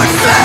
Don't stop.